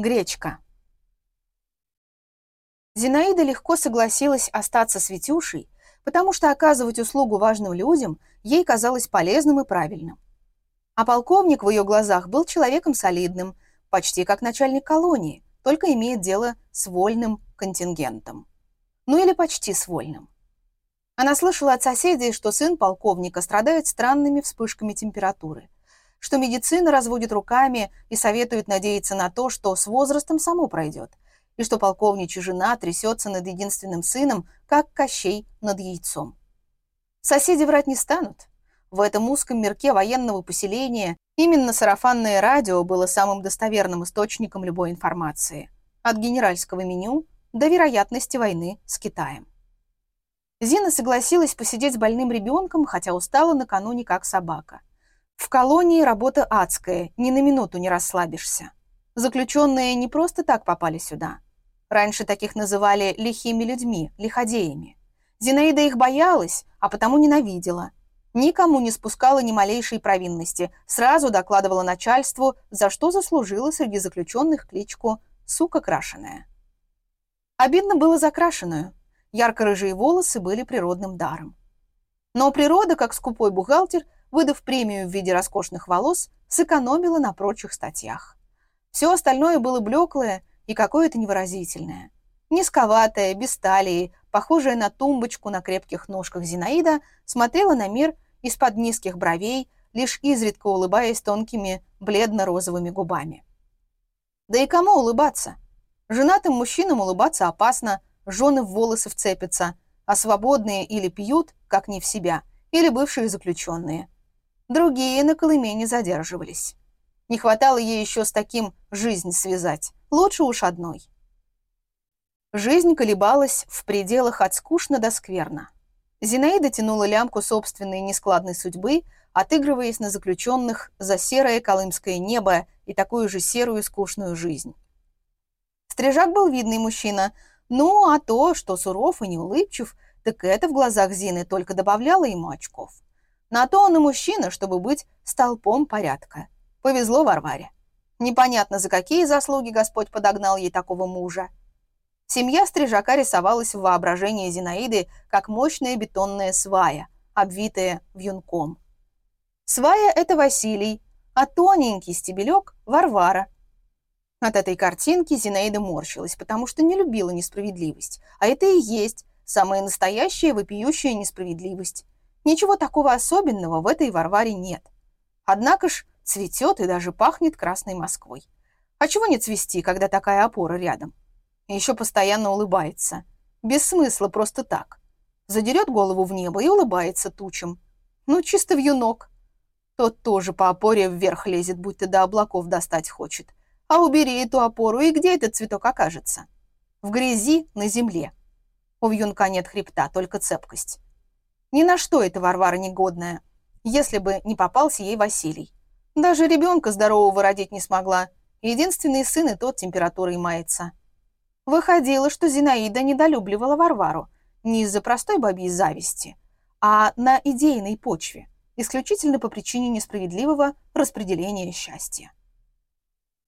Гречка. Зинаида легко согласилась остаться с Витюшей, потому что оказывать услугу важным людям ей казалось полезным и правильным. А полковник в ее глазах был человеком солидным, почти как начальник колонии, только имеет дело с вольным контингентом. Ну или почти с вольным. Она слышала от соседей, что сын полковника страдает странными вспышками температуры – что медицина разводит руками и советует надеяться на то, что с возрастом само пройдет, и что полковничья жена трясется над единственным сыном, как Кощей над яйцом. Соседи врать не станут. В этом узком мирке военного поселения именно сарафанное радио было самым достоверным источником любой информации. От генеральского меню до вероятности войны с Китаем. Зина согласилась посидеть с больным ребенком, хотя устала накануне как собака. В колонии работа адская, ни на минуту не расслабишься. Заключенные не просто так попали сюда. Раньше таких называли лихими людьми, лиходеями. Зинаида их боялась, а потому ненавидела. Никому не спускала ни малейшей провинности, сразу докладывала начальству, за что заслужила среди заключенных кличку «сука крашеная». Обидно было за крашеную. Ярко-рыжие волосы были природным даром. Но природа, как скупой бухгалтер, выдав премию в виде роскошных волос, сэкономила на прочих статьях. Все остальное было блеклое и какое-то невыразительное. Низковатая, без талии, похожая на тумбочку на крепких ножках Зинаида, смотрела на мир из-под низких бровей, лишь изредка улыбаясь тонкими бледно-розовыми губами. Да и кому улыбаться? Женатым мужчинам улыбаться опасно, жены в волосы вцепятся, а свободные или пьют, как не в себя, или бывшие заключенные – Другие на Колыме не задерживались. Не хватало ей еще с таким жизнь связать. Лучше уж одной. Жизнь колебалась в пределах от скучно до скверно. Зинаида тянула лямку собственной нескладной судьбы, отыгрываясь на заключенных за серое колымское небо и такую же серую скучную жизнь. Стрижак был видный мужчина, ну а то, что суров и неулыбчив, так это в глазах Зины только добавляло ему очков. На то он и мужчина, чтобы быть столпом порядка. Повезло Варваре. Непонятно, за какие заслуги Господь подогнал ей такого мужа. Семья стрижака рисовалась в воображении Зинаиды как мощная бетонная свая, обвитая вьюнком. Свая — это Василий, а тоненький стебелек — Варвара. От этой картинки Зинаида морщилась, потому что не любила несправедливость. А это и есть самая настоящая вопиющая несправедливость. Ничего такого особенного в этой Варваре нет. Однако ж цветет и даже пахнет Красной Москвой. А чего не цвести, когда такая опора рядом? И еще постоянно улыбается. Без смысла просто так. Задерет голову в небо и улыбается тучам. Ну, чисто в юнок. Тот тоже по опоре вверх лезет, будто до облаков достать хочет. А убери эту опору, и где этот цветок окажется? В грязи, на земле. У вьюнка нет хребта, только цепкость. Ни на что эта Варвара негодная, если бы не попался ей Василий. Даже ребенка здорового родить не смогла. Единственный сын и тот температурой мается. Выходило, что Зинаида недолюбливала Варвару не из-за простой бабьей зависти, а на идейной почве, исключительно по причине несправедливого распределения счастья.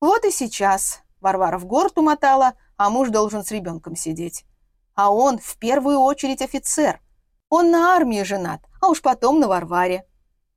Вот и сейчас Варвара в город умотала, а муж должен с ребенком сидеть. А он в первую очередь офицер – он на армии женат, а уж потом на Варваре.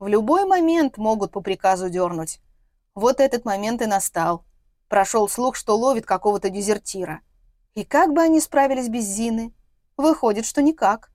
В любой момент могут по приказу дернуть. Вот этот момент и настал. Прошел слух, что ловит какого-то дезертира. И как бы они справились без Зины? Выходит, что никак.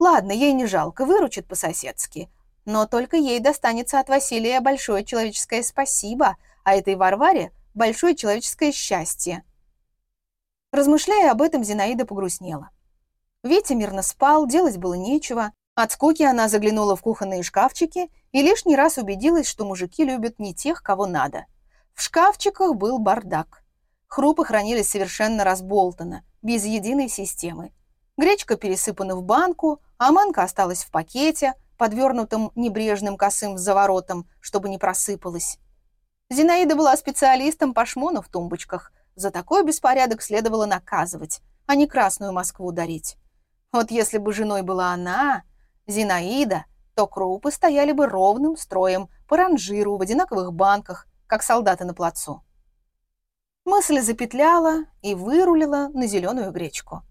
Ладно, ей не жалко, выручит по-соседски. Но только ей достанется от Василия большое человеческое спасибо, а этой Варваре большое человеческое счастье. Размышляя об этом, Зинаида погрустнела. Витя мирно спал, делать было нечего. От скуки она заглянула в кухонные шкафчики и лишний раз убедилась, что мужики любят не тех, кого надо. В шкафчиках был бардак. Хрупы хранились совершенно разболтано, без единой системы. Гречка пересыпана в банку, а манка осталась в пакете, подвернутым небрежным косым заворотом, чтобы не просыпалась. Зинаида была специалистом по шмону в тумбочках. За такой беспорядок следовало наказывать, а не Красную Москву дарить. Вот если бы женой была она, Зинаида, то крупы стояли бы ровным строем по ранжиру в одинаковых банках, как солдаты на плацу. Мысль запетляла и вырулила на зеленую гречку.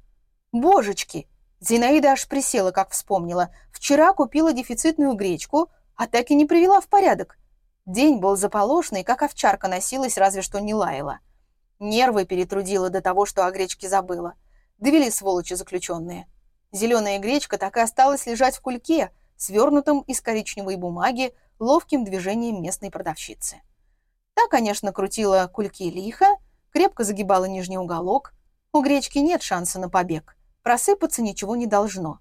Божечки! Зинаида аж присела, как вспомнила. Вчера купила дефицитную гречку, а так и не привела в порядок. День был заполошный, как овчарка носилась, разве что не лаяла. Нервы перетрудила до того, что о гречке забыла. Довели сволочи заключенные. Зеленая гречка так и осталась лежать в кульке, свернутом из коричневой бумаги, ловким движением местной продавщицы. Та, конечно, крутила кульки лихо, крепко загибала нижний уголок. У гречки нет шанса на побег. Просыпаться ничего не должно.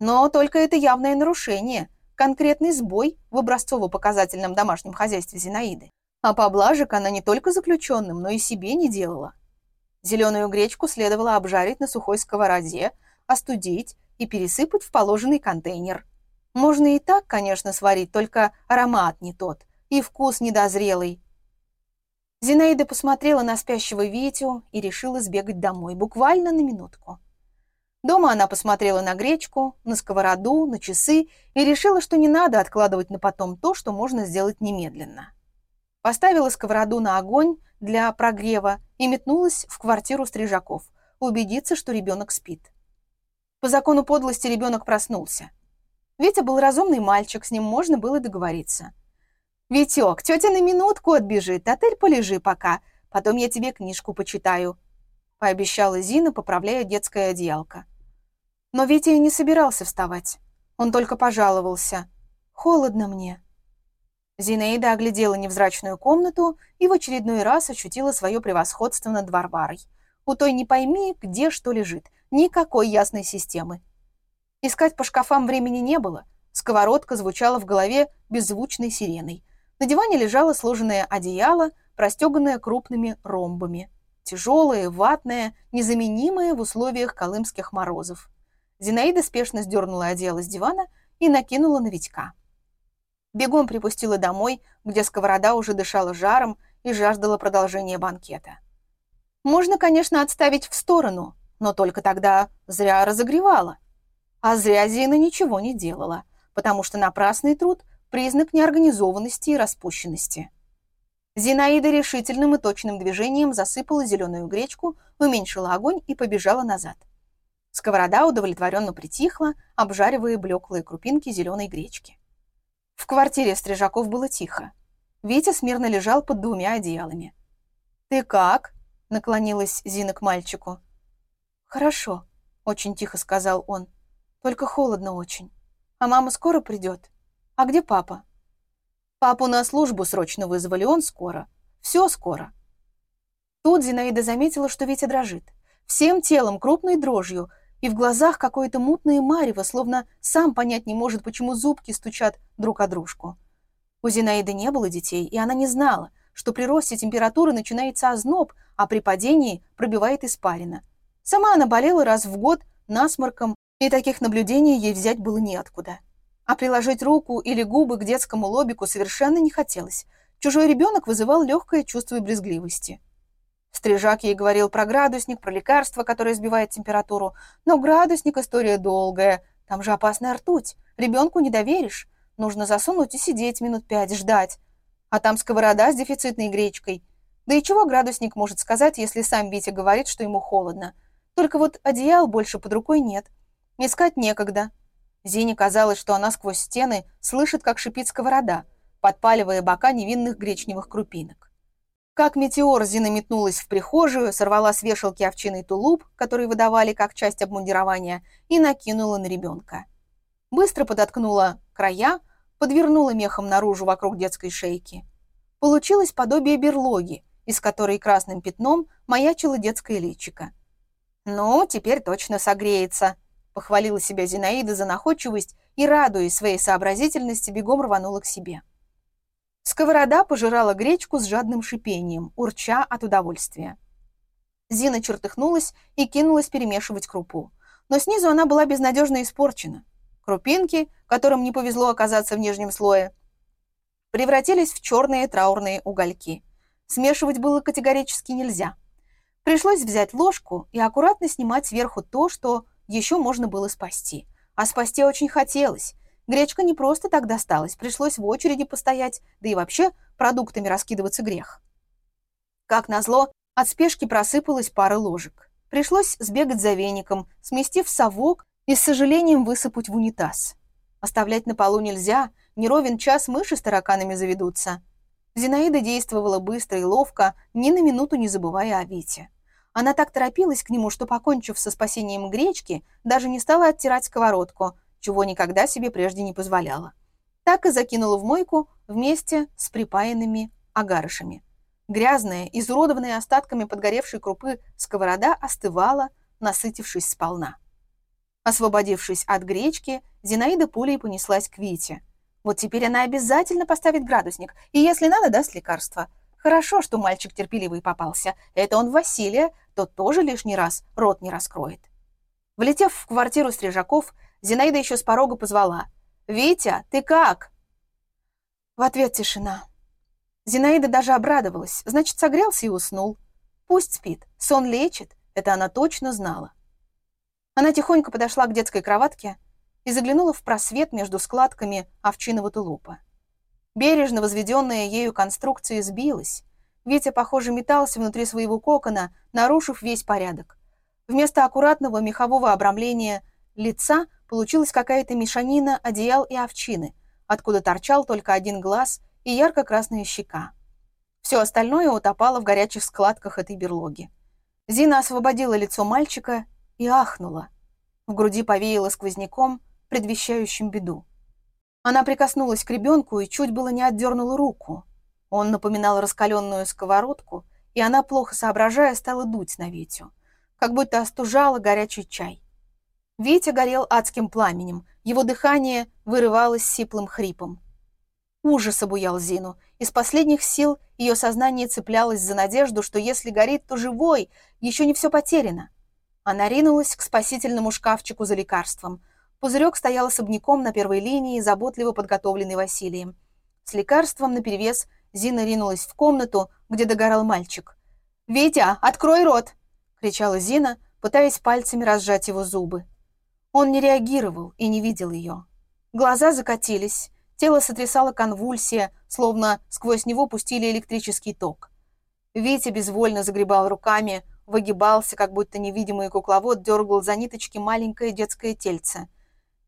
Но только это явное нарушение, конкретный сбой в образцово-показательном домашнем хозяйстве Зинаиды. А поблажек она не только заключенным, но и себе не делала. Зеленую гречку следовало обжарить на сухой сковороде, остудить и пересыпать в положенный контейнер. Можно и так, конечно, сварить, только аромат не тот и вкус недозрелый. Зинаида посмотрела на спящего Витю и решила сбегать домой, буквально на минутку. Дома она посмотрела на гречку, на сковороду, на часы и решила, что не надо откладывать на потом то, что можно сделать немедленно. Поставила сковороду на огонь для прогрева и метнулась в квартиру стрижаков, убедиться, что ребенок спит. По закону подлости ребенок проснулся. Витя был разумный мальчик, с ним можно было договориться. «Витек, тетя на минутку отбежит, ты полежи пока, потом я тебе книжку почитаю», пообещала Зина, поправляя детское одеялко. Но Витя и не собирался вставать. Он только пожаловался. «Холодно мне». Зинаида оглядела невзрачную комнату и в очередной раз ощутила свое превосходство над Варварой. У той не пойми, где что лежит – Никакой ясной системы. Искать по шкафам времени не было. Сковородка звучала в голове беззвучной сиреной. На диване лежало сложенное одеяло, простеганное крупными ромбами. Тяжелое, ватное, незаменимое в условиях колымских морозов. Зинаида спешно сдернула одеяло с дивана и накинула на Витька. Бегом припустила домой, где сковорода уже дышала жаром и жаждала продолжения банкета. Можно, конечно, отставить в сторону, но только тогда зря разогревала. А зря Зина ничего не делала, потому что напрасный труд – признак неорганизованности и распущенности. Зинаида решительным и точным движением засыпала зеленую гречку, уменьшила огонь и побежала назад. Сковорода удовлетворенно притихла, обжаривая блеклые крупинки зеленой гречки. В квартире Стрижаков было тихо. Витя смирно лежал под двумя одеялами. «Ты как?» — наклонилась Зина к мальчику. «Хорошо», — очень тихо сказал он. «Только холодно очень. А мама скоро придет? А где папа?» «Папу на службу срочно вызвали, он скоро. Все скоро». Тут Зинаида заметила, что Витя дрожит. Всем телом, крупной дрожью, и в глазах какое-то мутное марево, словно сам понять не может, почему зубки стучат друг о дружку. У Зинаиды не было детей, и она не знала, что при росте температуры начинается озноб, а при падении пробивает испарина. Сама она болела раз в год насморком, и таких наблюдений ей взять было неоткуда. А приложить руку или губы к детскому лобику совершенно не хотелось. Чужой ребенок вызывал легкое чувство брезгливости. Стрижак ей говорил про градусник, про лекарство, которое сбивает температуру. Но градусник история долгая, там же опасная ртуть. Ребенку не доверишь. Нужно засунуть и сидеть минут пять, ждать. А там сковорода с дефицитной гречкой. Да и чего градусник может сказать, если сам Витя говорит, что ему холодно? Только вот одеял больше под рукой нет. Искать некогда. Зине казалось, что она сквозь стены слышит, как шипит сковорода, подпаливая бока невинных гречневых крупинок. Как метеор Зина метнулась в прихожую, сорвала с вешалки овчиный тулуп, который выдавали как часть обмундирования, и накинула на ребенка. Быстро подоткнула края, подвернула мехом наружу вокруг детской шейки. Получилось подобие берлоги, из которой красным пятном маячило детское личико. «Ну, теперь точно согреется», — похвалила себя Зинаида за находчивость и, радуясь своей сообразительности, бегом рванула к себе. Сковорода пожирала гречку с жадным шипением, урча от удовольствия. Зина чертыхнулась и кинулась перемешивать крупу. Но снизу она была безнадежно испорчена. Крупинки, которым не повезло оказаться в нижнем слое, превратились в черные траурные угольки. Смешивать было категорически нельзя. Пришлось взять ложку и аккуратно снимать сверху то, что еще можно было спасти. А спасти очень хотелось. Гречка не просто так досталась, пришлось в очереди постоять, да и вообще продуктами раскидываться грех. Как назло, От спешки просыпалась пара ложек. Пришлось сбегать за веником, сместив совок и с сожалением высыпать в унитаз. Оставлять на полу нельзя, не ровен час мыши с тараканами заведутся. Зинаида действовала быстро и ловко, ни на минуту не забывая о Вите. Она так торопилась к нему, что, покончив со спасением гречки, даже не стала оттирать сковородку, чего никогда себе прежде не позволяла. Так и закинула в мойку вместе с припаянными агарышами. Грязная, изуродованная остатками подгоревшей крупы сковорода остывала, насытившись сполна. Освободившись от гречки, Зинаида пулей понеслась к Вите. Вот теперь она обязательно поставит градусник, и если надо, даст лекарство. Хорошо, что мальчик терпеливый попался. Это он Василия, тот тоже лишний раз рот не раскроет. Влетев в квартиру Стрижаков, Зинаида еще с порога позвала. «Витя, ты как?» В ответ тишина. Зинаида даже обрадовалась. Значит, согрелся и уснул. Пусть спит. Сон лечит. Это она точно знала. Она тихонько подошла к детской кроватке и заглянула в просвет между складками овчиного тулупа. Бережно возведенная ею конструкция сбилась. Витя, похоже, метался внутри своего кокона, нарушив весь порядок. Вместо аккуратного мехового обрамления лица получилась какая-то мешанина одеял и овчины, откуда торчал только один глаз и ярко-красная щека. Все остальное утопало в горячих складках этой берлоги. Зина освободила лицо мальчика и ахнула. В груди повеяло сквозняком, предвещающим беду. Она прикоснулась к ребенку и чуть было не отдернула руку. Он напоминал раскаленную сковородку, и она, плохо соображая, стала дуть на Витю, как будто остужала горячий чай. Витя горел адским пламенем, его дыхание вырывалось сиплым хрипом. Ужас обуял Зину. Из последних сил ее сознание цеплялось за надежду, что если горит, то живой, еще не все потеряно. Она ринулась к спасительному шкафчику за лекарством. Пузырек стоял особняком на первой линии, заботливо подготовленный Василием. С лекарством наперевес Зина ринулась в комнату, где догорал мальчик. «Витя, открой рот!» — кричала Зина, пытаясь пальцами разжать его зубы. Он не реагировал и не видел ее. Глаза закатились, тело сотрясало конвульсия, словно сквозь него пустили электрический ток. Витя безвольно загребал руками, выгибался, как будто невидимый кукловод дергал за ниточки маленькое детское тельце —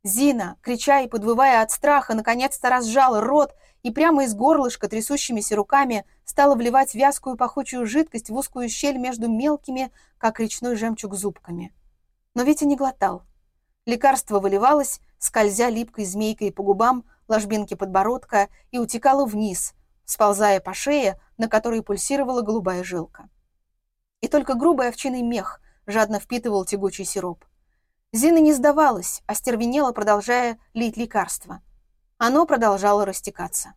Зина, крича и подвывая от страха, наконец-то разжала рот и прямо из горлышка трясущимися руками стала вливать вязкую пахучую жидкость в узкую щель между мелкими, как речной жемчуг, зубками. Но Витя не глотал. Лекарство выливалось, скользя липкой змейкой по губам, ложбинке подбородка и утекало вниз, сползая по шее, на которой пульсировала голубая жилка. И только грубый овчиный мех жадно впитывал тягучий сироп. Зина не сдавалась, остервенела, продолжая лить лекарство. Оно продолжало растекаться.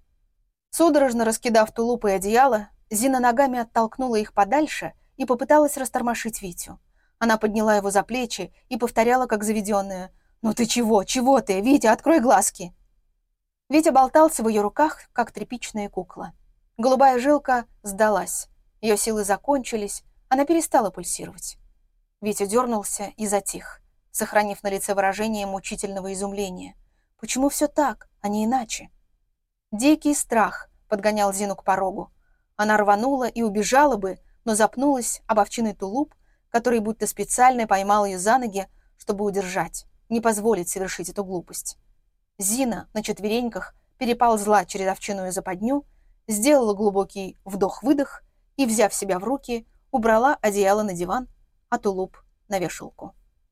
Судорожно раскидав тулуп и одеяло, Зина ногами оттолкнула их подальше и попыталась растормошить Витю. Она подняла его за плечи и повторяла, как заведенная. «Ну ты чего? Чего ты? Витя, открой глазки!» Витя болтался в ее руках, как тряпичная кукла. Голубая жилка сдалась. Ее силы закончились, она перестала пульсировать. Витя дернулся и затих сохранив на лице выражение мучительного изумления. Почему все так, а не иначе? Дикий страх подгонял Зину к порогу. Она рванула и убежала бы, но запнулась об овчиный тулуп, который будто специально поймал ее за ноги, чтобы удержать, не позволить совершить эту глупость. Зина на четвереньках переползла через овчиную западню, сделала глубокий вдох-выдох и, взяв себя в руки, убрала одеяло на диван, а тулуп на вешалку.